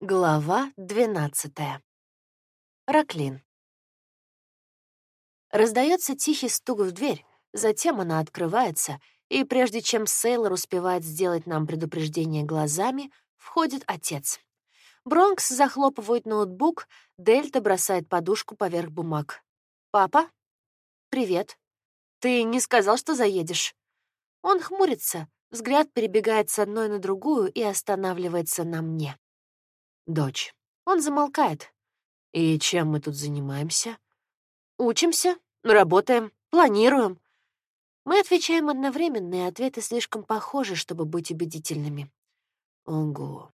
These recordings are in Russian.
Глава двенадцатая. Раклин. Раздается тихий стук в дверь, затем она открывается, и прежде чем Сейлор успевает сделать нам предупреждение глазами, входит отец. Бронкс захлопывает ноутбук, Дельта бросает подушку поверх бумаг. «Папа? Привет. Ты не сказал, что заедешь?» Он хмурится, взгляд перебегает с одной на другую и останавливается на мне дочь. Он замолкает. И чем мы тут занимаемся? Учимся, работаем, планируем. Мы отвечаем одновременно, и ответы слишком похожи, чтобы быть убедительными. Ого.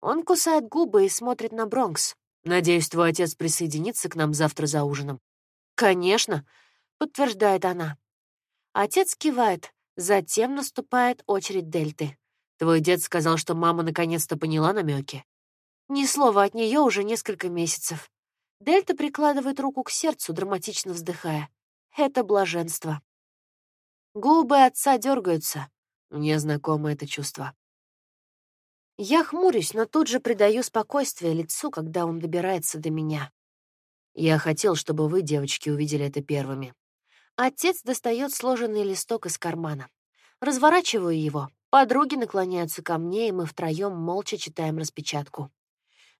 Он кусает губы и смотрит на Бронкс. Надеюсь, твой отец присоединится к нам завтра за ужином. Конечно, подтверждает она. Отец кивает, затем наступает очередь Дельты. Твой дед сказал, что мама наконец-то поняла намеки. Ни слова от нее уже несколько месяцев. Дельта прикладывает руку к сердцу, драматично вздыхая. Это блаженство. Губы отца дергаются. Мне знакомо это чувство. Я хмурюсь, но тут же придаю спокойствие лицу, когда он добирается до меня. Я хотел, чтобы вы, девочки, увидели это первыми. Отец достает сложенный листок из кармана. Разворачиваю его. Подруги наклоняются ко мне, и мы втроем молча читаем распечатку.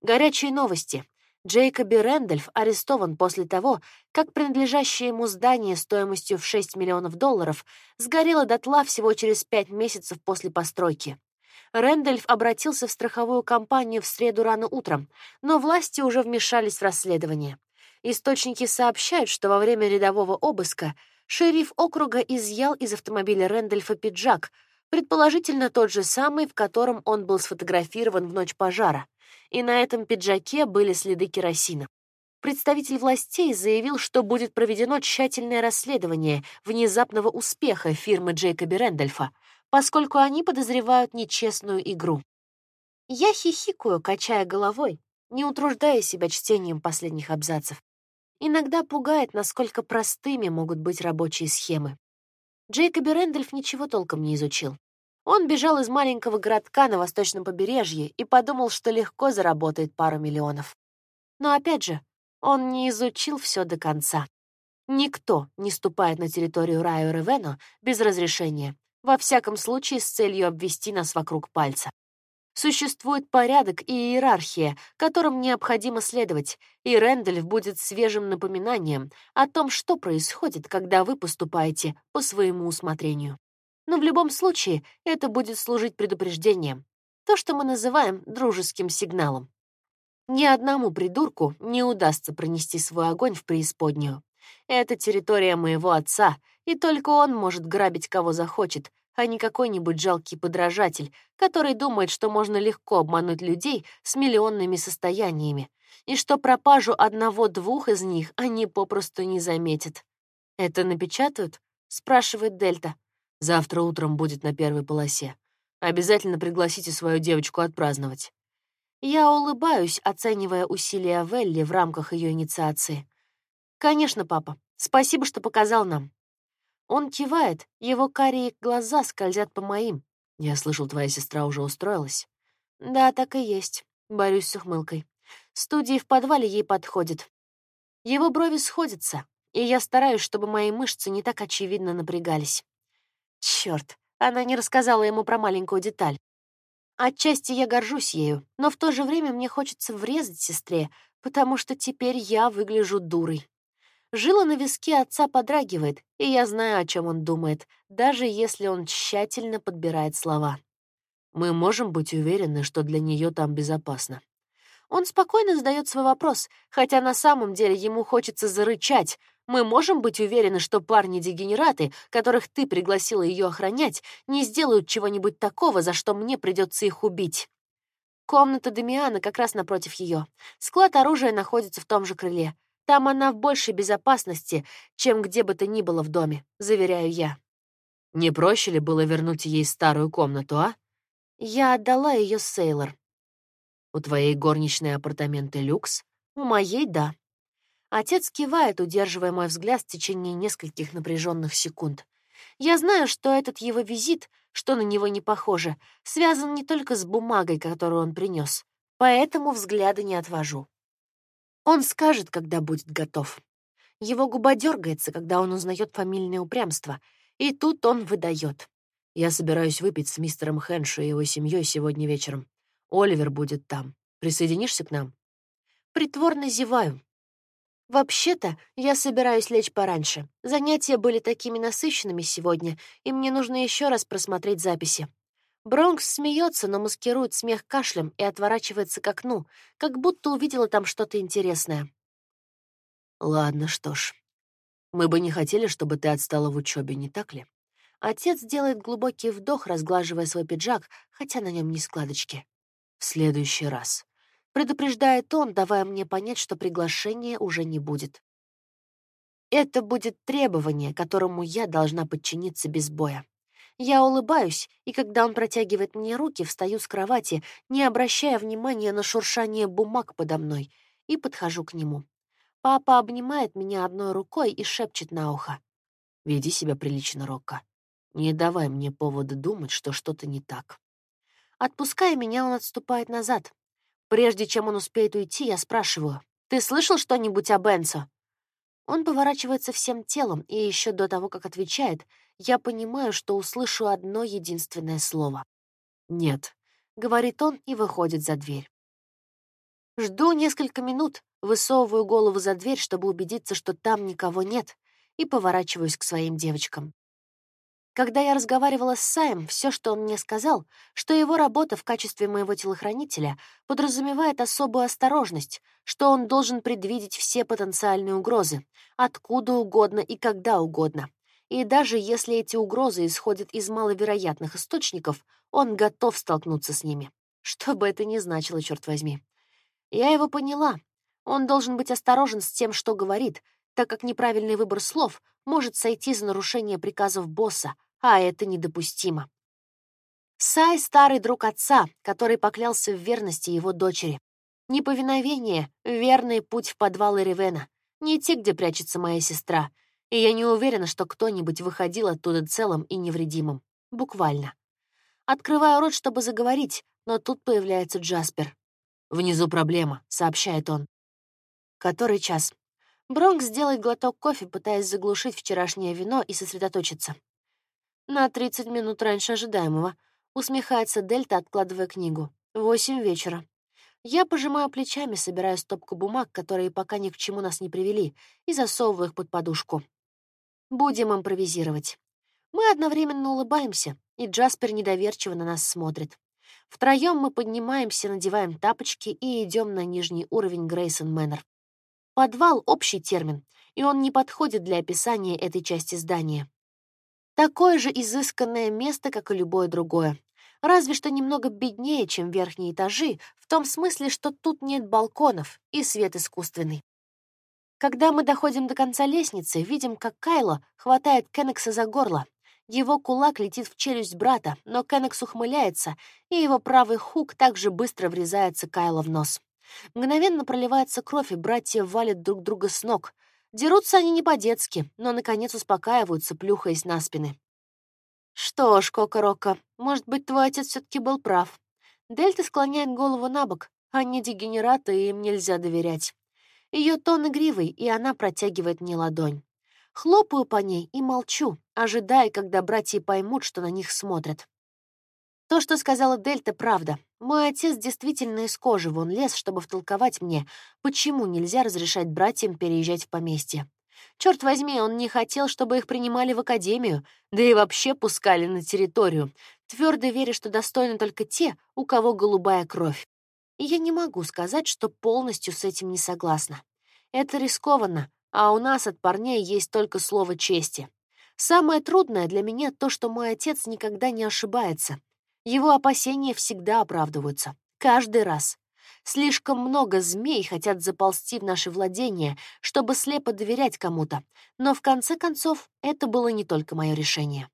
Горячие новости. Джейкоби Рэндольф арестован после того, как принадлежащее ему здание стоимостью в 6 миллионов долларов сгорело дотла всего через пять месяцев после постройки. Рэндольф обратился в страховую компанию в среду рано утром, но власти уже вмешались в расследование. Источники сообщают, что во время рядового обыска шериф округа изъял из автомобиля Рэндольфа пиджак, предположительно тот же самый, в котором он был сфотографирован в ночь пожара и на этом пиджаке были следы керосина. Представитель властей заявил, что будет проведено тщательное расследование внезапного успеха фирмы Джейкоби Рэндольфа, поскольку они подозревают нечестную игру. Я хихикаю, качая головой, не утруждая себя чтением последних абзацев. Иногда пугает, насколько простыми могут быть рабочие схемы. Джейкоби Рэндольф ничего толком не изучил. Он бежал из маленького городка на восточном побережье и подумал, что легко заработает пару миллионов. Но опять же, он не изучил все до конца. Никто не ступает на территорию Райо Ревено без разрешения, во всяком случае с целью обвести нас вокруг пальца. Существует порядок и иерархия, которым необходимо следовать, и Рэндальф будет свежим напоминанием о том, что происходит, когда вы поступаете по своему усмотрению но в любом случае это будет служить предупреждением, то, что мы называем дружеским сигналом. Ни одному придурку не удастся пронести свой огонь в преисподнюю. Это территория моего отца, и только он может грабить кого захочет, а не какой-нибудь жалкий подражатель, который думает, что можно легко обмануть людей с миллионными состояниями, и что пропажу одного-двух из них они попросту не заметят. «Это напечатают?» — спрашивает Дельта. Завтра утром будет на первой полосе. Обязательно пригласите свою девочку отпраздновать. Я улыбаюсь, оценивая усилия Велли в рамках ее инициации. Конечно, папа. Спасибо, что показал нам. Он кивает, его карие глаза скользят по моим. Я слышал, твоя сестра уже устроилась. Да, так и есть. Борюсь с ухмылкой. Студии в подвале ей подходит. Его брови сходятся, и я стараюсь, чтобы мои мышцы не так очевидно напрягались. Черт, она не рассказала ему про маленькую деталь. Отчасти я горжусь ею, но в то же время мне хочется врезать сестре, потому что теперь я выгляжу дурой. Жила на виске отца подрагивает, и я знаю, о чем он думает, даже если он тщательно подбирает слова. Мы можем быть уверены, что для нее там безопасно. Он спокойно задает свой вопрос, хотя на самом деле ему хочется зарычать, мы можем быть уверены, что парни-дегенераты, которых ты пригласила ее охранять, не сделают чего-нибудь такого, за что мне придется их убить. Комната Демиана как раз напротив ее. Склад оружия находится в том же крыле. Там она в большей безопасности, чем где бы то ни было в доме, заверяю я. Не проще ли было вернуть ей старую комнату, а? Я отдала ее Сейлор. У твоей горничной апартаменты люкс? У моей — да. Отец кивает, удерживая мой взгляд в течение нескольких напряженных секунд. Я знаю, что этот его визит, что на него не похоже, связан не только с бумагой, которую он принес, поэтому взгляда не отвожу. Он скажет, когда будет готов. Его губа дергается, когда он узнает фамильное упрямство, и тут он выдает. Я собираюсь выпить с мистером Хэншо и его семьей сегодня вечером. Оливер будет там. Присоединишься к нам? Притворно зеваю. Вообще-то, я собираюсь лечь пораньше. Занятия были такими насыщенными сегодня, и мне нужно еще раз просмотреть записи. Бронкс смеется, но маскирует смех кашлем и отворачивается к окну, как будто увидела там что-то интересное. Ладно, что ж. Мы бы не хотели, чтобы ты отстала в учебе, не так ли? Отец делает глубокий вдох, разглаживая свой пиджак, хотя на нем не складочки. В следующий раз. Предупреждает он, давая мне понять, что приглашения уже не будет. Это будет требование, которому я должна подчиниться без боя. Я улыбаюсь, и когда он протягивает мне руки, встаю с кровати, не обращая внимания на шуршание бумаг подо мной, и подхожу к нему. Папа обнимает меня одной рукой и шепчет на ухо. «Веди себя прилично, Рокко. Не давай мне повода думать, что что-то не так. Отпуская меня, он отступает назад. Прежде чем он успеет уйти, я спрашиваю, «Ты слышал что-нибудь о Бенсо?» Он поворачивается всем телом, и еще до того, как отвечает, я понимаю, что услышу одно единственное слово. «Нет», — говорит он и выходит за дверь. Жду несколько минут, высовываю голову за дверь, чтобы убедиться, что там никого нет, и поворачиваюсь к своим девочкам. Когда я разговаривала с Саем, все, что он мне сказал, что его работа в качестве моего телохранителя подразумевает особую осторожность, что он должен предвидеть все потенциальные угрозы, откуда угодно и когда угодно. И даже если эти угрозы исходят из маловероятных источников, он готов столкнуться с ними. Что бы это ни значило, черт возьми. Я его поняла. Он должен быть осторожен с тем, что говорит, так как неправильный выбор слов может сойти за нарушение приказов босса, а это недопустимо. Сай — старый друг отца, который поклялся в верности его дочери. Неповиновение — верный путь в подвалы Ревена, не те, где прячется моя сестра, и я не уверена, что кто-нибудь выходил оттуда целым и невредимым. Буквально. Открываю рот, чтобы заговорить, но тут появляется Джаспер. «Внизу проблема», — сообщает он. Который час? Бронкс делает глоток кофе, пытаясь заглушить вчерашнее вино и сосредоточиться. На 30 минут раньше ожидаемого. Усмехается Дельта, откладывая книгу. Восемь вечера. Я пожимаю плечами, собирая стопку бумаг, которые пока ни к чему нас не привели, и засовываю их под подушку. Будем импровизировать. Мы одновременно улыбаемся, и Джаспер недоверчиво на нас смотрит. Втроем мы поднимаемся, надеваем тапочки и идем на нижний уровень Грейсон Мэннер. Подвал — общий термин, и он не подходит для описания этой части здания. Такое же изысканное место, как и любое другое. Разве что немного беднее, чем верхние этажи, в том смысле, что тут нет балконов и свет искусственный. Когда мы доходим до конца лестницы, видим, как Кайло хватает Кеннекса за горло. Его кулак летит в челюсть брата, но Кеннекс ухмыляется, и его правый хук также быстро врезается Кайло в нос. Мгновенно проливается кровь, и братья валят друг друга с ног — Дерутся они не по-детски, но, наконец, успокаиваются, плюхаясь на спины. «Что ж, Кока-Рока, может быть, твой отец все таки был прав. Дельта склоняет голову на бок, они дегенераты, и им нельзя доверять. Ее тон игривый, и она протягивает мне ладонь. Хлопаю по ней и молчу, ожидая, когда братья поймут, что на них смотрят. То, что сказала Дельта, правда. Мой отец действительно из кожи вон лез, чтобы втолковать мне, почему нельзя разрешать братьям переезжать в поместье. Черт возьми, он не хотел, чтобы их принимали в академию, да и вообще пускали на территорию, твердо веря, что достойны только те, у кого голубая кровь. И я не могу сказать, что полностью с этим не согласна. Это рискованно, а у нас от парней есть только слово чести. Самое трудное для меня то, что мой отец никогда не ошибается. Его опасения всегда оправдываются. Каждый раз. Слишком много змей хотят заползти в наши владения, чтобы слепо доверять кому-то. Но в конце концов, это было не только мое решение.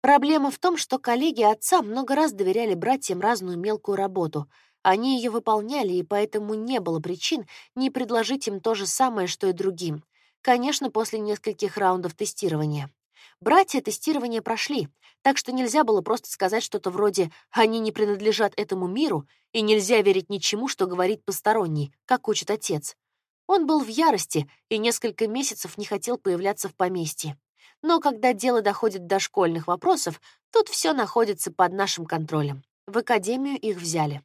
Проблема в том, что коллеги отца много раз доверяли братьям разную мелкую работу. Они ее выполняли, и поэтому не было причин не предложить им то же самое, что и другим. Конечно, после нескольких раундов тестирования. Братья тестирование прошли, так что нельзя было просто сказать что-то вроде «они не принадлежат этому миру» и нельзя верить ничему, что говорит посторонний, как учит отец. Он был в ярости и несколько месяцев не хотел появляться в поместье. Но когда дело доходит до школьных вопросов, тут все находится под нашим контролем. В академию их взяли.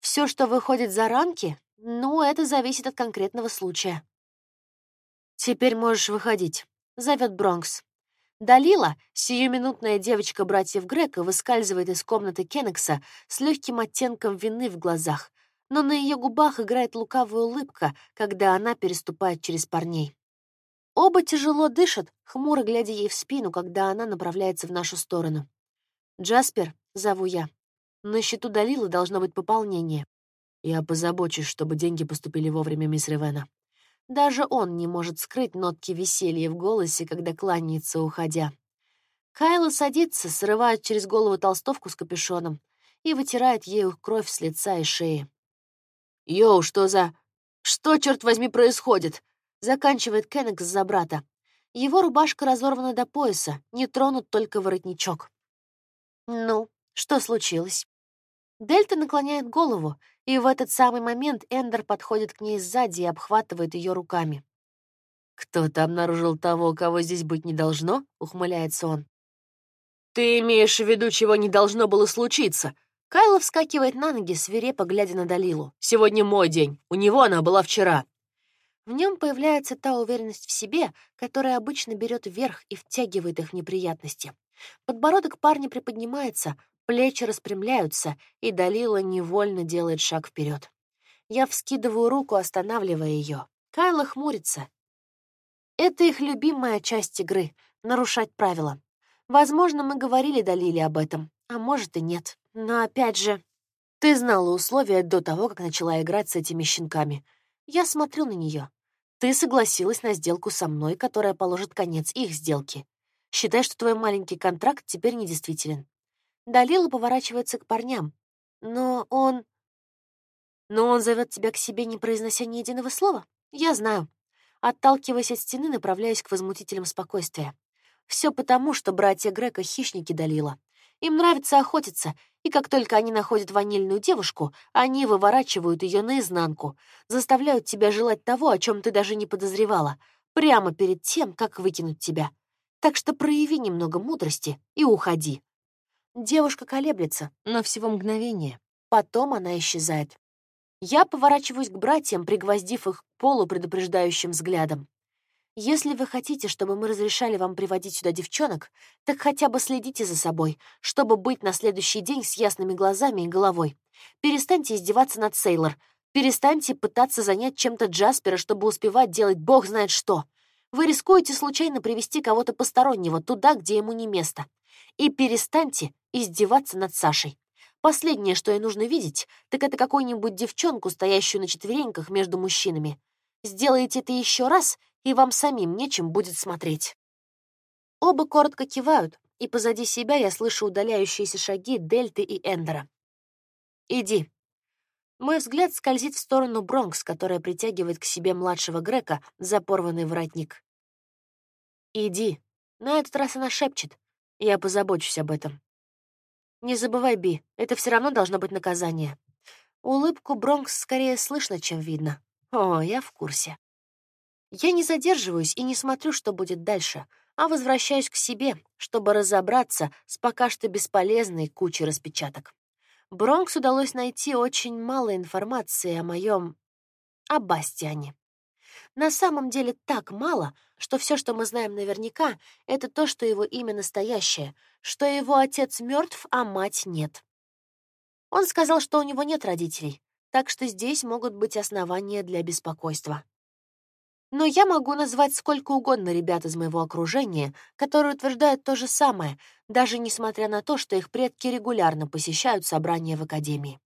Все, что выходит за рамки, ну, это зависит от конкретного случая. «Теперь можешь выходить», — зовет Бронкс. Далила, сиюминутная девочка братьев Грека, выскальзывает из комнаты Кеннекса с легким оттенком вины в глазах, но на ее губах играет лукавая улыбка, когда она переступает через парней. Оба тяжело дышат, хмуро глядя ей в спину, когда она направляется в нашу сторону. «Джаспер», — зову я. На счету Далилы должно быть пополнение. Я позабочусь, чтобы деньги поступили вовремя, мисс Ревена. Даже он не может скрыть нотки веселья в голосе, когда кланяется, уходя. Кайла садится, срывает через голову толстовку с капюшоном и вытирает ею кровь с лица и шеи. «Йоу, что за... Что, черт возьми, происходит?» Заканчивает Кеннекс за брата. Его рубашка разорвана до пояса, не тронут только воротничок. «Ну, что случилось?» Дельта наклоняет голову, и в этот самый момент Эндер подходит к ней сзади и обхватывает ее руками. «Кто-то обнаружил того, кого здесь быть не должно?» — ухмыляется он. «Ты имеешь в виду, чего не должно было случиться?» Кайло вскакивает на ноги, свирепо глядя на Далилу. «Сегодня мой день. У него она была вчера». В нем появляется та уверенность в себе, которая обычно берет вверх и втягивает их в неприятности. Подбородок парня приподнимается, Плечи распрямляются, и Далила невольно делает шаг вперед. Я вскидываю руку, останавливая ее. Кайла хмурится. Это их любимая часть игры — нарушать правила. Возможно, мы говорили Далиле об этом, а может и нет. Но опять же, ты знала условия до того, как начала играть с этими щенками. Я смотрю на нее. Ты согласилась на сделку со мной, которая положит конец их сделке. Считай, что твой маленький контракт теперь недействителен. Далила поворачивается к парням. Но он... Но он зовет тебя к себе, не произнося ни единого слова? Я знаю. Отталкиваясь от стены, направляюсь к возмутителям спокойствия. Все потому, что братья Грека — хищники Далила. Им нравится охотиться, и как только они находят ванильную девушку, они выворачивают ее наизнанку, заставляют тебя желать того, о чем ты даже не подозревала, прямо перед тем, как выкинуть тебя. Так что прояви немного мудрости и уходи. Девушка колеблется, но всего мгновение. Потом она исчезает. Я поворачиваюсь к братьям, пригвоздив их к полу предупреждающим взглядом. Если вы хотите, чтобы мы разрешали вам приводить сюда девчонок, так хотя бы следите за собой, чтобы быть на следующий день с ясными глазами и головой. Перестаньте издеваться над Сейлор. Перестаньте пытаться занять чем-то Джаспера, чтобы успевать делать бог знает что. Вы рискуете случайно привести кого-то постороннего туда, где ему не место. И перестаньте издеваться над Сашей. Последнее, что ей нужно видеть, так это какую-нибудь девчонку, стоящую на четвереньках между мужчинами. Сделайте это еще раз, и вам самим нечем будет смотреть. Оба коротко кивают, и позади себя я слышу удаляющиеся шаги Дельты и Эндера. «Иди». Мой взгляд скользит в сторону Бронкс, которая притягивает к себе младшего Грека за порванный воротник. «Иди». На этот раз она шепчет. Я позабочусь об этом. Не забывай, Би, это все равно должно быть наказание. Улыбку Бронкс скорее слышно, чем видно. О, я в курсе. Я не задерживаюсь и не смотрю, что будет дальше, а возвращаюсь к себе, чтобы разобраться с пока что бесполезной кучей распечаток. Бронкс удалось найти очень мало информации о моем... о Бастиане. На самом деле так мало, что все, что мы знаем наверняка, это то, что его имя настоящее, что его отец мертв, а мать нет. Он сказал, что у него нет родителей, так что здесь могут быть основания для беспокойства. Но я могу назвать сколько угодно ребят из моего окружения, которые утверждают то же самое, даже несмотря на то, что их предки регулярно посещают собрания в академии.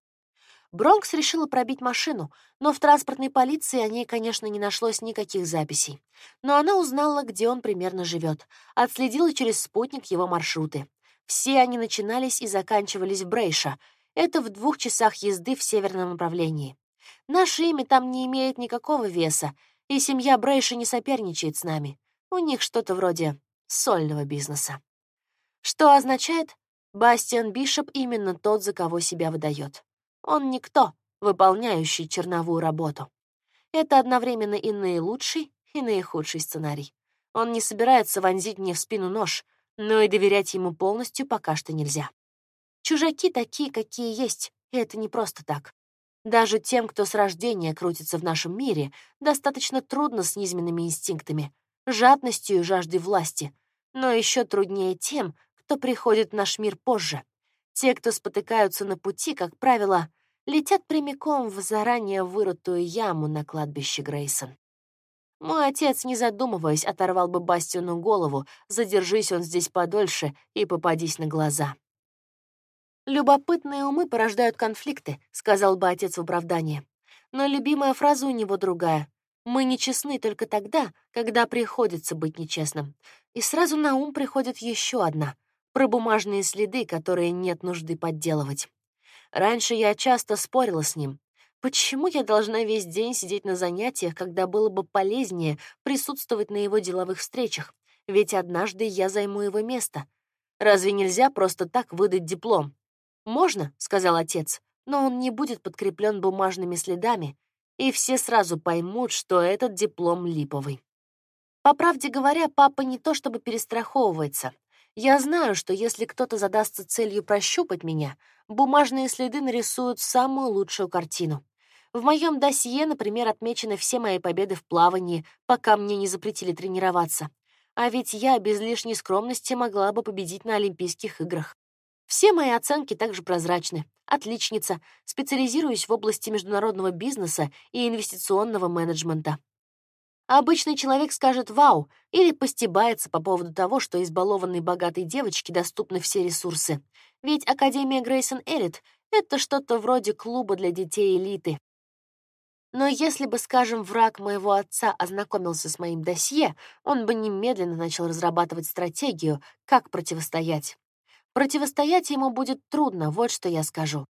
Бронкс решила пробить машину, но в транспортной полиции о ней, конечно, не нашлось никаких записей. Но она узнала, где он примерно живет, отследила через спутник его маршруты. Все они начинались и заканчивались в Брейша. Это в двух часах езды в северном направлении. Наше имя там не имеет никакого веса, и семья Брейша не соперничает с нами. У них что-то вроде сольного бизнеса. Что означает, Бастиан Бишоп именно тот, за кого себя выдает. Он никто, выполняющий черновую работу. Это одновременно и наилучший, и наихудший сценарий. Он не собирается вонзить мне в спину нож, но и доверять ему полностью пока что нельзя. Чужаки такие, какие есть, и это не просто так. Даже тем, кто с рождения крутится в нашем мире, достаточно трудно с низменными инстинктами, жадностью и жаждой власти, но еще труднее тем, кто приходит в наш мир позже. Те, кто спотыкаются на пути, как правило, летят прямиком в заранее вырытую яму на кладбище Грейсон. Мой отец, не задумываясь, оторвал бы Бастиону голову, задержись он здесь подольше и попадись на глаза. «Любопытные умы порождают конфликты», — сказал бы отец в оправдание. Но любимая фраза у него другая. «Мы нечестны только тогда, когда приходится быть нечестным». И сразу на ум приходит еще одна — про бумажные следы, которые нет нужды подделывать. Раньше я часто спорила с ним. Почему я должна весь день сидеть на занятиях, когда было бы полезнее присутствовать на его деловых встречах? Ведь однажды я займу его место. Разве нельзя просто так выдать диплом? «Можно», — сказал отец, «но он не будет подкреплен бумажными следами, и все сразу поймут, что этот диплом липовый». По правде говоря, папа не то чтобы перестраховывается. Я знаю, что если кто-то задастся целью прощупать меня, бумажные следы нарисуют самую лучшую картину. В моем досье, например, отмечены все мои победы в плавании, пока мне не запретили тренироваться. А ведь я без лишней скромности могла бы победить на Олимпийских играх. Все мои оценки также прозрачны. Отличница, специализируюсь в области международного бизнеса и инвестиционного менеджмента. Обычный человек скажет «вау» или постебается по поводу того, что избалованной богатой девочке доступны все ресурсы. Ведь Академия Грейсон Элит — это что-то вроде клуба для детей элиты. Но если бы, скажем, враг моего отца ознакомился с моим досье, он бы немедленно начал разрабатывать стратегию, как противостоять. Противостоять ему будет трудно, вот что я скажу.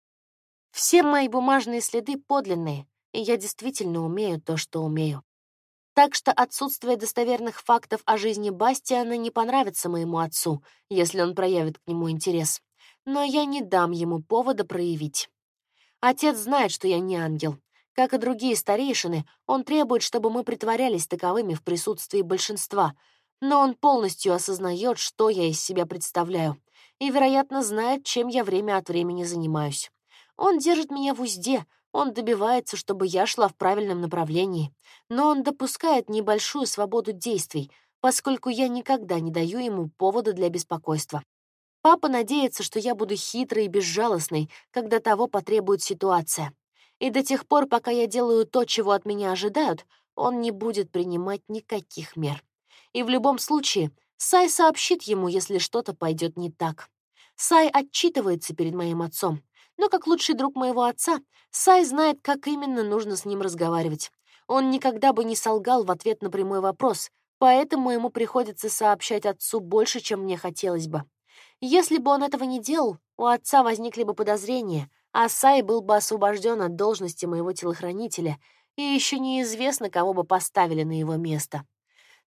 Все мои бумажные следы подлинные, и я действительно умею то, что умею. Так что отсутствие достоверных фактов о жизни Бастиана не понравится моему отцу, если он проявит к нему интерес. Но я не дам ему повода проявить. Отец знает, что я не ангел. Как и другие старейшины, он требует, чтобы мы притворялись таковыми в присутствии большинства, но он полностью осознает, что я из себя представляю и, вероятно, знает, чем я время от времени занимаюсь. Он держит меня в узде, он добивается, чтобы я шла в правильном направлении, но он допускает небольшую свободу действий, поскольку я никогда не даю ему повода для беспокойства. Папа надеется, что я буду хитрой и безжалостной, когда того потребует ситуация. И до тех пор, пока я делаю то, чего от меня ожидают, он не будет принимать никаких мер. И в любом случае Сай сообщит ему, если что-то пойдет не так. Сай отчитывается перед моим отцом, но как лучший друг моего отца, Сай знает, как именно нужно с ним разговаривать. Он никогда бы не солгал в ответ на прямой вопрос, поэтому ему приходится сообщать отцу больше, чем мне хотелось бы. Если бы он этого не делал, у отца возникли бы подозрения, а Сай был бы освобожден от должности моего телохранителя, и еще неизвестно, кого бы поставили на его место.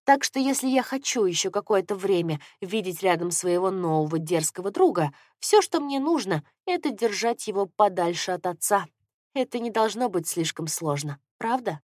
Так что если я хочу еще какое-то время видеть рядом своего нового дерзкого друга, все, что мне нужно, это держать его подальше от отца. Это не должно быть слишком сложно, правда?